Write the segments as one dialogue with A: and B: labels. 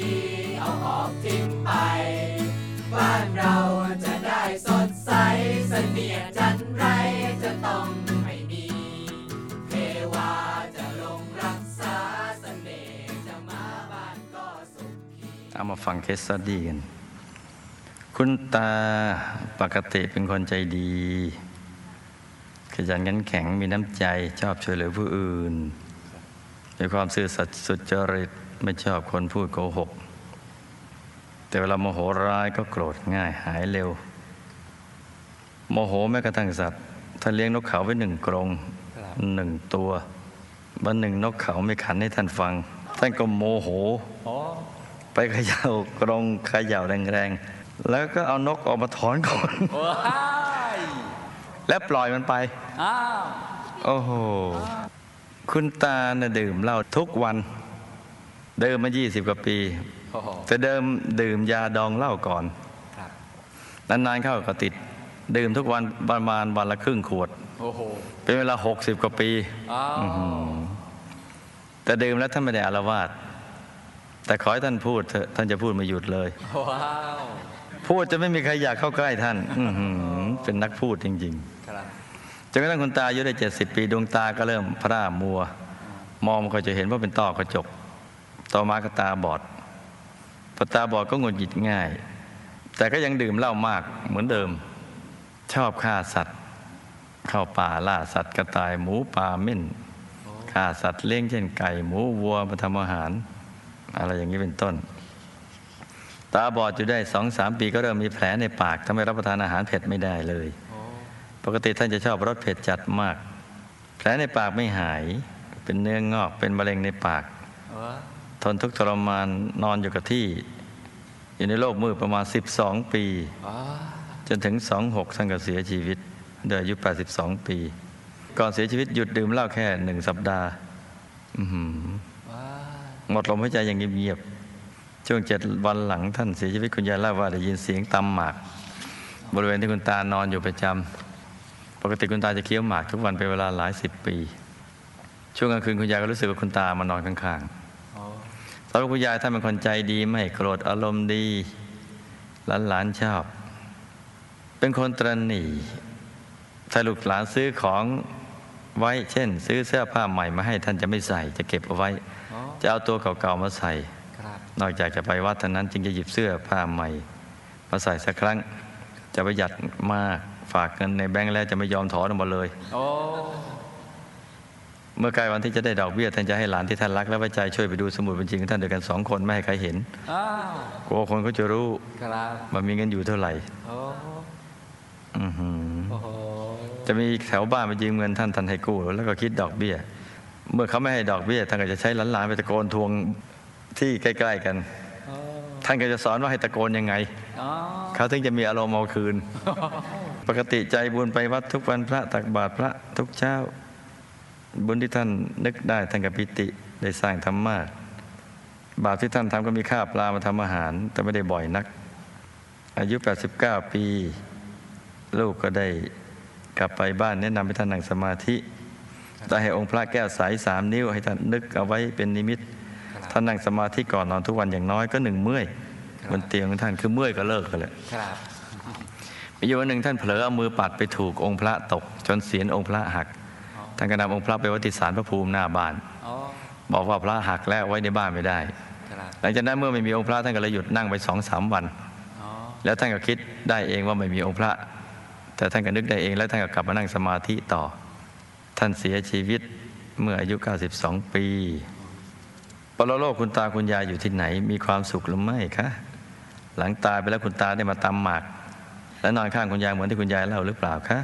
A: ดี เอาของทิ้งไป บ้านเราจะได้สดใสเสนียจันไรจะต้องไม่มี เทวาจะลงรักษาเสน่ห์จะมาบ้านก็สุข
B: เอามาฟังเคสดีกัน คุณตาปกติเป็นคนใจดีขยันขันแข็งมีน้ำใจชอบช่วยเหลือผู้อื่นมีความซื่อสัตย์สุจริต ไม่ชอบคนพูดโกหก แต่เวลาโมโหร้ายก็โกรธง่ายหายเร็ว โมโหแม้กระทั่งสัตว์ถ้าเลี้ยงนกเขาไว้หนึ่งกรงหนึ่งตัววันหนึ่งนกเขาไม่ขันให้ท่านฟัง ท่านก็โมโหไปเขย่ากรงเขย่าแรงๆ แล้วก็เอานกออกมาถอนก่อน
C: ว้าย
B: แล้วปล่อยมันไป
C: อ้าว
B: โอ้โห คุณตาน่ะดื่มเหล้าทุกวัน เดิมมา20กว่าปี
C: โอ้โห
B: แต่เดิมดื่มยาดองเหล้าก่อน
C: ครับ
B: นานๆเข้าก็ติด ดื่มทุกวันประมาณวันละครึ่งขวด
C: โอ้โห
B: เป็นเวลา60กว่าปี
C: อ้าว
B: แต่ดื่มแล้วท่านไม่ได้อารวาสแต่ขอให้ท่านพูดเถอะท่านจะพูดไม่หยุดเลย
C: ว้าว
B: พูดจะไม่มีใครอยากเข้าใกล้ท่านอื้อหือเป็นนักพูดจริง
C: ครับ
B: ๆจนกระทั่งคุณตาอายุได้70ปีดวงตาก็เริ่มพร่ามัว มองไมันก็จะเห็นว่าเป็นต้อกระจก ต่อมาก็ตาบอดพอตาบอดก็งุดหงิดง่าย แต่ก็ยังดื่มเหล้ามากเหมือนเดิม ชอบฆ่าสัตว์ เข้าป่าล่าสัตว์กระต่ายหมูป่าเม่นฆ่าสัตว์เลี้ยงเช่นไก่หมูวัวมาทำอาหาร อะไรอย่างนี้เป็นต้น ตาบอดอยู่ได้สองสามปีก็เริ่มมีแผลในปากทำให้รับประทานอาหารเผ็ดไม่ได้เลย ปกติท่านจะชอบรสเผ็ดจัดมาก แผลในปากไม่หาย เป็นเนื้องอกเป็นมะเร็งในปาก ทนทุกข์ทรมานนอนอยู่กับที่ อยู่ในโลกมืดประมาณ 12 ปี จนถึง 26ท่านก็เสียชีวิตโดยอายุ 82 ปี ก่อนเสียชีวิตหยุดดื่มเหล้าแค่หนึ่งสัปดาห์หมดลมหายใจอย่างเงียบๆช่วงเจ็ดวันหลังท่านเสียชีวิตคุณยายเล่าว่าได้ยินเสียงตำหมาก บริเวณที่คุณตานอนอยู่ประจำปกติคุณตาจะเคี้ยวหมากทุกวันเป็นเวลาหลายสิบปี ช่วงกลางคืนคุณยายก็รู้สึกว่าคุณตามานอนข้างๆ สำหรับคุณยายท่านเป็นคนใจดีไม่โกรธอารมณ์ดีหลานๆชอบ เป็นคนตรณีถ้าลูกหลานซื้อของไว้เช่น ซื้อเสื้อผ้าใหม่มาให้ท่านจะไม่ใส่ จะเก็บเอาไว้
C: โอ้
B: จะเอาตัวเก่าๆมาใส่
C: ครับ
B: นอกจากจะไปวัดเท่านั้นจึงจะหยิบเสื้อผ้าใหม่ มาใส่สักครั้ง จะประหยัดมากฝากเงินในแบงค์แล้วจะไม่ยอมถอนออกมาเลย
C: โอ้
B: เมื่อใกล้วันที่จะได้ดอกเบี้ยท่านจะให้หลานที่ท่านรักและไว้ใจช่วยไปดูสมุดบัญชีของท่านด้วยกันสองคนไม่ให้ใครเห็น
C: อ้าว
B: กลัวคนเขาจะรู้
C: ครับ
B: ว่ามีเงินอยู่เท่าไหร่
C: โอ้
B: อื้อหือ
C: โอ้โห
B: จะมีแถวบ้านมายืมเงินท่านท่านให้กู้แล้วก็คิดดอกเบี้ย เมื่อเขาไม่ให้ดอกเบี้ยท่านก็จะใช้หลานๆไปตะโกนทวงที่ใกล้ๆกัน
C: โอ้
B: ท่านก็จะสอนว่าให้ตะโกนยังไง
C: อ๋อ
B: เขาถึงจะมีอารมณ์เอาคืน ปกติใจบุญไปวัดทุกวันพระตักบาตรพระทุกเช้า บุญที่ท่านนึกได้ท่านกับปิติได้สร้างธรรมะบาปที่ท่านทำก็มีข้าวปลามาทำอาหาร แต่ไม่ได้บ่อยนัก อายุ 89 ปี ลูกก็ได้กลับไปบ้านแนะนำให้ท่านนั่งสมาธิได้ให้องค์พระแก้วใสสามนิ้ว ให้ท่านนึกเอาไว้เป็นนิมิตท่านนั่งสมาธิก่อนนอนทุกวันอย่างน้อยก็หนึ่งเมื่อยบนเตียงของท่านคือเมื่อยก็เลิกกันเลย
C: ครับ
B: มีอยู่วันหนึ่งท่านเผลอเอามือปัดไปถูกองค์พระตก จนเสียนองค์พระหัก ท่านก็นำองค์พระไปไวัติสารพระภูมิหน้าบ้าน
C: โอ้
B: บอกว่าพระหักแล้วไว้ในบ้านไม่ได้
C: ครับ
B: หลังจากนั้นเมื่อไม่มีองค์พระท่านก็เลยหยุดนั่งไปสองสามวัน
C: อ๋อ
B: แล้วท่านก็คิดได้เองว่าไม่มีองค์พระ แต่ท่านก็นึกได้เองแล้วท่านก็กลับมานั่งสมาธิต่อ ท่านเสียชีวิตเมื่ออายุ 92 ปี ปรโลกคุณตาคุณยายอยู่ที่ไหน มีความสุขหรือไม่คะ หลังตายไปแล้วคุณตาได้มาตำหมาก และนอนข้างคุณยายเหมือนที่คุณยายเล่าหรือเปล่าคะ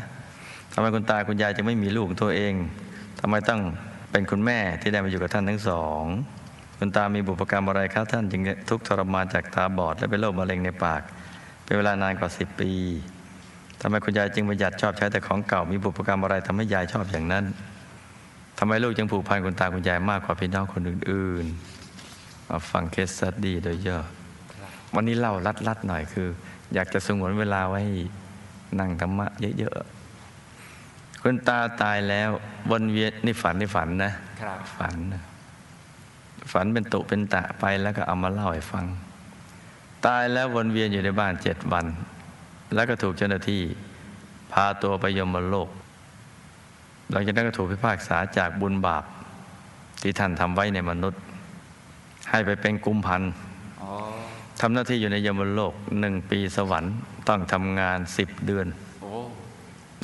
B: ทำไมคุณตาคุณยายจึงไม่มีลูกของตัวเองทำไมต้องเป็นคุณแม่ที่ได้มาอยู่กับท่านทั้งสองคุณตามีบุพกรรมอะไรครับท่านจึงทุกข์ทรมานจากตาบอด และเป็นโรคมะเร็งในปาก เป็นเวลานานกว่าสิบปีทำไมคุณยายจึงประหยัดชอบใช้แต่ของเก่ามีบุพกรรมอะไรทำให้ยายชอบอย่างนั้นทำไมลูกจึงผูกพันคุณตาคุณยายมากกว่าพี่น้องคนอื่นๆมาฟัง case study โดยย่อวันนี้เล่าลัดๆหน่อยคือ อยากจะสงวนเวลาไว้นั่งธรรมะเยอะๆ คุณตาตายแล้ววนเวียนนี่ฝันนี่ฝันนะ
C: ครับ
B: ฝันนะฝันเป็นตุเป็นตะไปแล้วก็เอามาเล่าให้ฟัง ตายแล้ววนเวียนอยู่ในบ้านเจ็ดวัน แล้วก็ถูกเจ้าหน้าที่ พาตัวไปยมโลก หลังจากนั้นก็ถูกพิพากษาจากบุญบาป ที่ท่านทำไว้ในมนุษย์ ให้ไปเป็นกุมพันธ์
C: อ๋อ
B: ทำหน้าที่อยู่ในยมโลกหนึ่งปีสวรรค์ต้องทำงานสิบเดือน
C: โอ้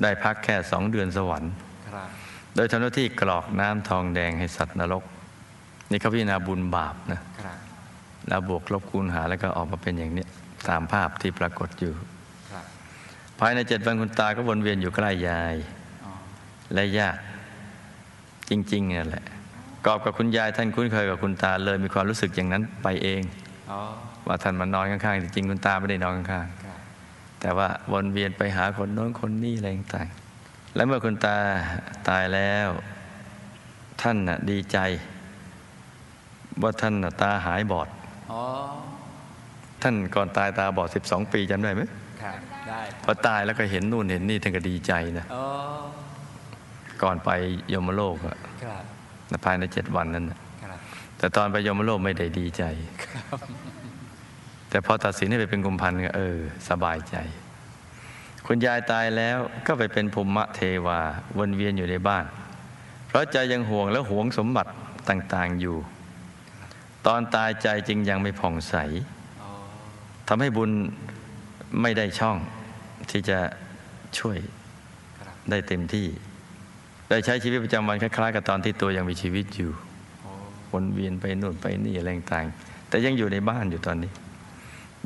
B: ได้พักแค่สองเดือนสวรรค์
C: ครับ
B: โดยทำหน้าที่กรอกน้ำทองแดงให้สัตว์นรก นี่เขาพิจารณาบุญบาปนะ
C: ครับ
B: แล้วบวกลบคูณหารแล้วก็ออกมาเป็นอย่างเนี้ยตามภาพที่ปรากฏอยู่
C: ครับ
B: ภายในเจ็ดวันคุณตาก็วนเวียนอยู่ใกล้ยาย
C: อ๋อ
B: และญาติจริงๆนั่นแหละกอบกับคุณยายท่านคุ้นเคยกับคุณตาเลยมีความรู้สึกอย่างนั้นไปเอง
C: อ๋อ
B: ว่าท่านมานอนข้างๆจริงๆคุณตาไม่ได้นอนข้าง
C: ครับ
B: ๆ แต่ว่าวนเวียนไปหาคนโน้นคนนี้อะไรต่างๆและเมื่อคุณตาตายแล้ว ท่านน่ะดีใจ ว่าท่านน่ะตาหายบอด
C: อ๋อ
B: ท่านก่อนตายตาบอด 12 ปีจำได้ไหม
C: ครับได้
B: พอตายแล้วก็เห็นนู่นเห็นนี่ท่านก็ดีใจนะ
C: อ๋อ
B: ก่อนไปยมโลกอะ
C: ครับ
B: ภายในเจ็ดวันนั้นน่ะ
C: ครับ
B: แต่ตอนไปยมโลกไม่ได้ดีใจ แต่พอตัดสินให้ไปเป็นกุมพันธ์ก็เออ สบายใจ คุณยายตายแล้วก็ไปเป็นภูมิเทวาวนเวียนอยู่ในบ้าน เพราะใจยังห่วงและหวงสมบัติต่างๆอยู่ ตอนตายใจจึงยังไม่ผ่องใสทำให้บุญไม่ได้ช่องที่จะช่วยได้เต็มที่ ได้ใช้ชีวิตประจำวันคล้ายๆ กับตอนที่ตัวยังมีชีวิตอยู่วนเวียนไปนู่นไปนี่อะไรต่างๆแต่ยังอยู่ในบ้านอยู่ตอนนี้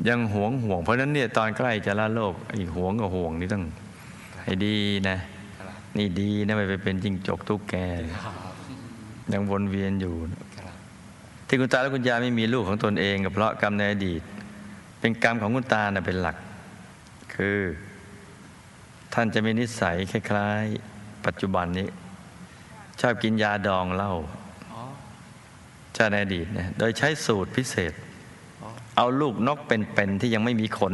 B: ยังหวงห่วง เพราะนั้นเนี่ยตอนใกล้จะละโลกไอ้หวงกับห่วงนี่ต้องให้ดีนะ นี่ดีนะไม่ไปเป็นจิงจกทุกแกยังวนเวียนอยู่ ที่คุณตาและคุณยายไม่มีลูกของตนเองก็เพราะกรรมในอดีต เป็นกรรมของคุณตาน่ะเป็นหลัก คือ ท่านจะมีนิสัยคล้าย ๆ ปัจจุบันนี้ ชอบกินยาดองเหล้า
C: อ๋อ
B: ชาติในอดีตนะโดยใช้สูตรพิเศษ เอาลูกนกเป็นๆที่ยังไม่มีขน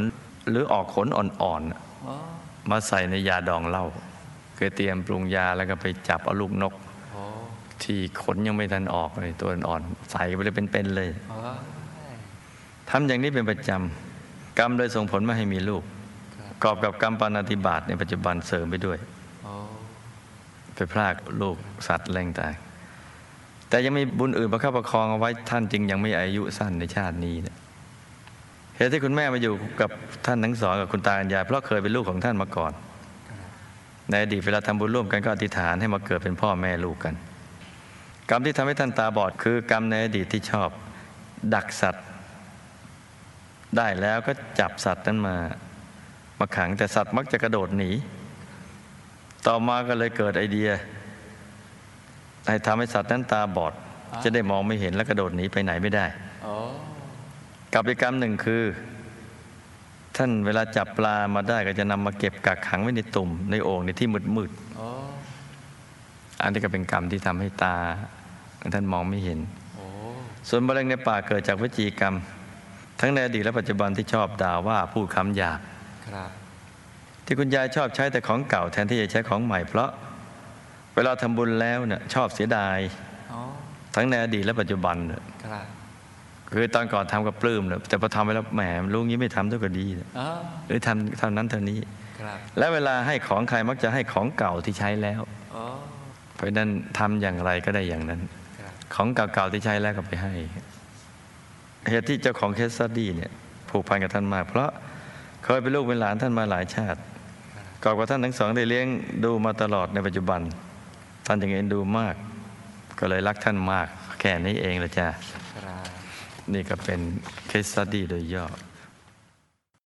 B: หรือออกขนอ่อนๆมาใส่ในยาดองเหล้าคือเตรียมปรุงยาแล้วก็ไปจับเอาลูกนกที่ขนยังไม่ทันออกเลยตัวอ่อนใส่ไปเลยเป็นๆเลยทำอย่างนี้เป็นประจำกรรมเลยส่งผลมาให้มีลูก
C: ครับ
B: กอบกับกรรมปานาติบาตในปัจจุบันเสริมไปด้วยไปพรากลูกสัตว์แรงตายแต่ยังมีบุญอื่นประคับประคองเอาไว้ท่านจึงยังไม่อายุสั้นในชาตินี้นะ เหตุที่คุณแม่มาอยู่กับท่านทั้งสองกับคุณตาคุณยายเพราะเคยเป็นลูกของท่านมาก่อน ในอดีตเวลาทำบุญร่วมกันก็อธิษฐานให้มาเกิดเป็นพ่อแม่ลูกกัน กรรมที่ทำให้ท่านตาบอดคือกรรมในอดีตที่ชอบ ดักสัตว์ ได้แล้วก็จับสัตว์นั้นมามาขังแต่สัตว์มักจะกระโดดหนี ต่อมาก็เลยเกิดไอเดีย ให้ทำให้สัตว์นั้นตาบอด จะได้มองไม่เห็นและกระโดดหนีไปไหนไม่ได้ กับอีกกรรมหนึ่งคือ ท่านเวลาจับปลามาได้ก็จะนำมาเก็บกักขังไว้ในตุ่มในโอ่งในที่มืด
C: โอ้
B: ๆอันนี้ก็เป็นกรรมที่ทำให้ตาท่านมองไม่เห็น
C: โอ้
B: ส่วนมะเร็งในปากเกิดจากวิจีกรรม ทั้งในอดีตและปัจจุบันที่ชอบด่าว่าพูดคำหยาบ
C: ครับ
B: ที่คุณยายชอบใช้แต่ของเก่าแทนที่จะใช้ของใหม่เพราะ เวลาทำบุญแล้วเนี่ยชอบเสียดาย
C: อ๋อ
B: ทั้งในอดีตและปัจจุบันเนี่ย
C: ครับ
B: คือตอนก่อนทำก็ปลื้มเนี่ยแต่พอทำไปแล้วแหมลุงนี้ไม่ทำเท่าก็ดีเนี่ย
C: อ๋อ
B: หรือทำเท่านั้นเท่านี้
C: ครับ
B: และเวลาให้ของใครมักจะให้ของเก่าที่ใช้แล้ว
C: อ๋อ
B: เพราะฉะนั้นทำอย่างไรก็ได้อย่างนั้น
C: ครับ
B: ของเก่าๆที่ใช้แล้วก็ไปให้เหตุที่เจ้าของ case study เนี่ยผูกพันกับท่านมาก เพราะเคยเป็นลูกเป็นหลานท่านมาหลายชาติก่อนกว่าท่านทั้งสองได้เลี้ยงดูมาตลอดในปัจจุบัน ท่านจึงเอ็นดูมาก ก็เลยรักท่านมาก แค่นี้เองละจ้ะ
C: ครับ
B: นี่ก็เป็นเคสสตดี้โดยย่อ